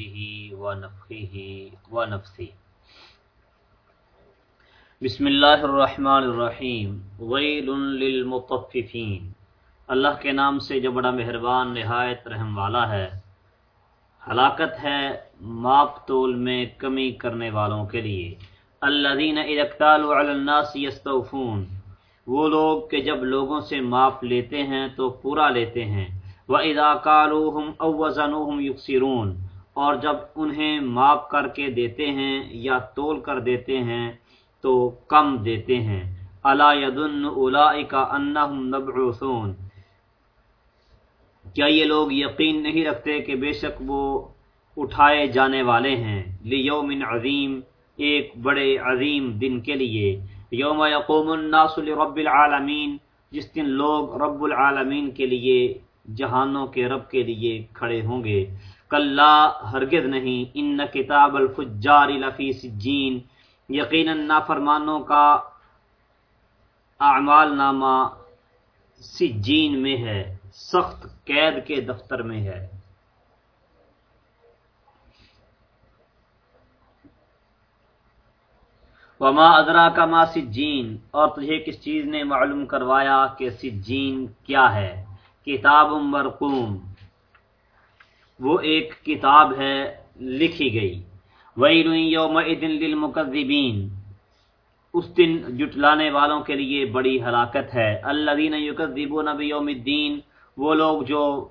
حمده ونفخه ونفثه بسم اللہ الرحمن الرحیم. ویل للمطففین. اللہ کے نام سے جو بڑا مہربان، نہایت رحم والا ہے، ہلاکت ہے ماپ تول میں کمی کرنے والوں کے لیے. الذین اذا اکتالوا علی الناس یستوفون. وہ لوگ کہ جب لوگوں سے ماپ لیتے ہیں تو پورا لیتے ہیں. وَإِذَا قَالُوهُمْ أَوْ وَزَنُوهُمْ يُقْصِرُونَ اور جب انہیں ماپ کر کے دیتے ہیں یا تول کر دیتے ہیں تو کم دیتے ہیں۔ الا يَدُنُّ أُولَئِكَ أَنَّهُمْ مَبْعُوثُونَ۔ کیا یہ لوگ یقین نہیں رکھتے کہ بے شک وہ اٹھائے جانے والے ہیں؟ لیوم عظیم، ایک بڑے عظیم دن کے لیے۔ یوم یقوم الناس لرب العالمین، جس دن لوگ رب العالمین کے لیے، جہانوں کے رب کے لیے کھڑے ہوں گے۔ کلا ہرگز نہیں، ان کتاب الفجار لفی سجین۔ یقینا نافرمانوں کا اعمال نامہ سجین میں ہے، سخت قید کے دفتر میں ہے۔ وما ادرا کا ما سجین، اور تجھے کس چیز نے معلوم کروایا کہ سجین کیا ہے؟ کتاب مرقوم۔ وہ ایک کتاب ہے لکھی گئی۔ ویل یوم للمکذبین۔ اس دن جٹلانے والوں کے لیے بڑی ہلاکت ہے۔ الذین یکذبون بیوم الدین۔ وہ لوگ جو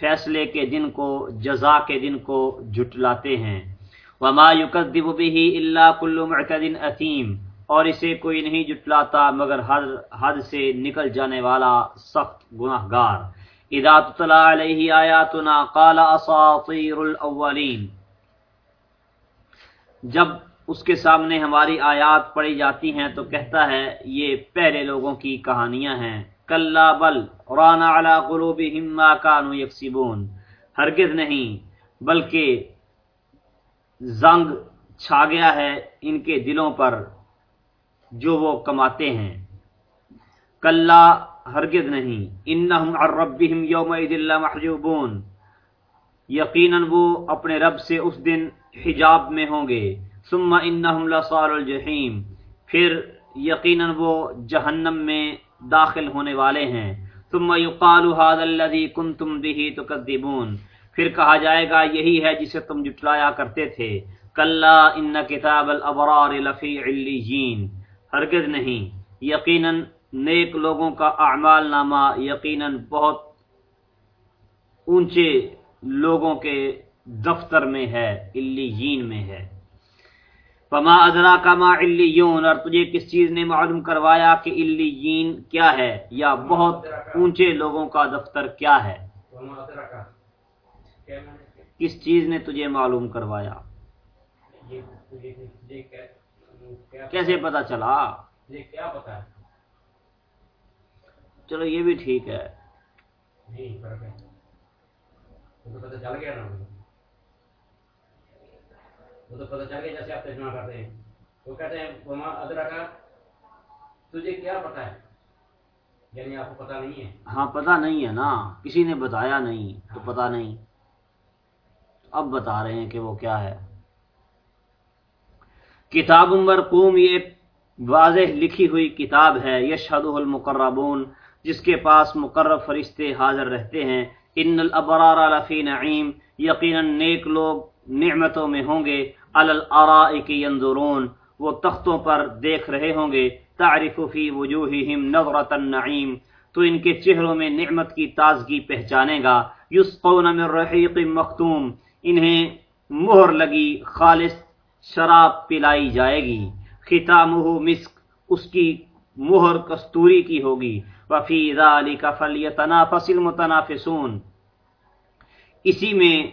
فیصلے کے دن کو، جزا کے دن کو جٹلاتے ہیں۔ وما يكذب به الا كل معتد اثیم اور اسے کوئی نہیں جٹلاتا، مگر ہر حد سے نکل جانے والا سخت گناہ گار اذا تطلع علیہ آیاتنا قال اساطیر الاولین جب اس کے سامنے ہماری آیات پڑھی جاتی ہیں تو کہتا ہے، یہ پہلے لوگوں کی کہانیاں ہیں۔ کلا بل، رانا علی قلوبہم ما كانوا یکسبون۔ ہرگز نہیں، بلکہ زنگ چھا گیا ہے ان کے دلوں پر جو وہ کماتے ہیں۔ کلا ہرگز نہیں۔ انہم عن ربہم یومئذ لمحجوبون یقیناً وہ اپنے رب سے اس دن حجاب میں ہوں گے۔ ثم انہم لصال الجحیم۔ پھر یقیناً وہ جہنم میں داخل ہونے والے ہیں۔ ثم یقال هذا الذي كنتم به تكذبون پھر کہا جائے گا، یہی ہے جسے تم جٹلایا کرتے تھے۔ کلا ان کتاب الابرار لفی علیین۔ ہرگز نہیں۔ یقیناً نیک لوگوں کا اعمال نامہ یقیناً بہت اونچے لوگوں کے دفتر میں ہے علیین میں ہے۔ فما ادرا کما علیون اور تجھے کس چیز نے معلوم کروایا کہ علیین کیا ہے یا بہت اونچے لوگوں کا دفتر کیا ہے؟ کس چیز نے تجھے معلوم کروایا؟ کیسے پتا چلا؟ چلو یہ بھی ٹھیک ہے۔ وہ تو پتہ چل گیا نا۔ وہ تو پتہ چل گیا جیسے آپ ترجمہ کرتے ہیں۔ وہ کہتے ہیں وما ادرا تجھے کیا پتا ہے؟ یعنی آپ کو پتا نہیں ہے۔ ہاں پتہ نہیں ہے نا۔ کسی نے بتایا نہیں تو پتہ نہیں۔ اب بتا رہے ہیں کہ وہ کیا ہے۔ کتاب مرقوم یہ ایک واضح لکھی ہوئی کتاب ہے۔ یشہد المقربون۔ جس کے پاس مقرب فرشتے حاضر رہتے ہیں۔ ان الابرار لفی نعیم، یقینا نیک لوگ نعمتوں میں ہوں گے۔ الارائک ینظرون، وہ تختوں پر دیکھ رہے ہوں گے۔ تعرف فی وجوہہم نظرۃ النعیم، تو ان کے چہروں میں نعمت کی تازگی پہچانے گا۔ یسقون من رحیق مختوم، انہیں مہر لگی خالص شراب پلائی جائے گی۔ ختامہ مسک، اس کی مہر کستوری کی ہوگی۔ وفی ذالک فلیتنافس المتنافسون۔ اسی میں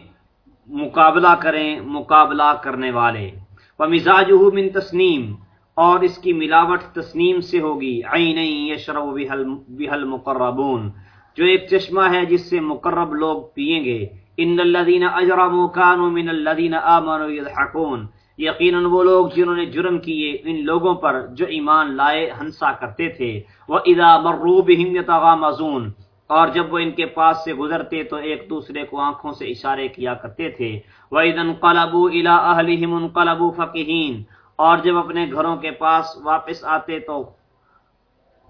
مقابلہ کریں مقابلہ کرنے والے۔ ومزاجہ من تسنیم۔ اور اس کی ملاوٹ تسنیم سے ہوگی۔ عین یشرب بها المقربون۔ جو ایک چشمہ ہے جس سے مقرب لوگ پیئیں گے۔ ان الذين اجرموا كانوا من الذين امنوا يضحكون یقینا وہ لوگ جنہوں نے جرم کیے ان لوگوں پر جو ایمان لائے ہنسا کرتے تھے۔ وہ اذا مروا بهم يتغامزون اور جب وہ ان کے پاس سے گزرتے تو ایک دوسرے کو آنکھوں سے اشارے کیا کرتے تھے۔ وَإِذَنْ قَلَبُوا إِلَىٰ أَهْلِهِمُ انْقَلَبُوا فَقِهِينَ اور جب اپنے گھروں کے پاس واپس آتے تو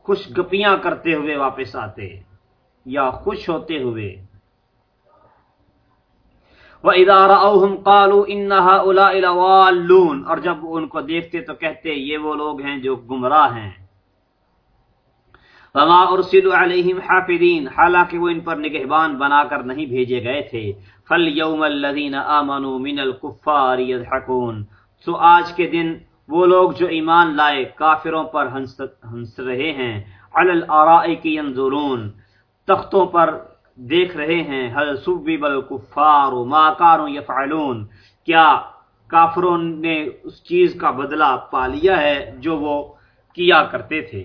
خوش گپیاں کرتے ہوئے واپس آتے یا خوش ہوتے ہوئے۔ وَإِذَا رَأَوْهُمْ قَالُوا إِنَّ هَؤُلَاءِ لَوَالُّونَ اور جب ان کو دیکھتے تو کہتے یہ وہ لوگ ہیں جو گمراہ ہیں۔ وما ارسلوا علیہم حافظین حالانکہ وہ ان پر نگہبان بنا کر نہیں بھیجے گئے تھے۔ فالیوم الذین آمنوا من الکفار یضحکون سو آج کے دن وہ لوگ جو ایمان لائے کافروں پر ہنس, رہے ہیں۔ علی الارائی کی ینظرون تختوں پر دیکھ رہے ہیں حل سبب الکفار ما کاروا یفعلون کیا کافروں نے اس چیز کا بدلہ پا لیا ہے جو وہ کیا کرتے تھے؟